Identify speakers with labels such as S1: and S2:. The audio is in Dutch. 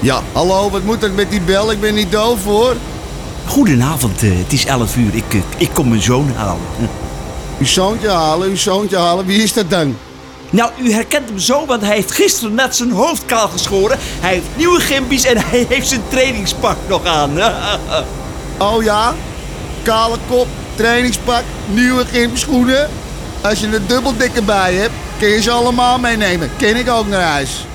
S1: Ja, hallo, wat moet dat met die bel? Ik ben niet doof hoor.
S2: Goedenavond, eh, het is 11 uur. Ik, eh, ik kom mijn zoon halen. Hm.
S1: Uw zoontje halen, uw zoontje halen. Wie is dat dan?
S2: Nou, u herkent hem zo, want hij heeft gisteren net zijn hoofd kaal geschoren. Hij heeft nieuwe gimpies en hij heeft zijn trainingspak nog aan.
S1: Oh ja? Kale kop, trainingspak, nieuwe gymschoenen. Als je een dubbeldikke bij hebt, kun je ze allemaal meenemen. Ken ik ook naar huis.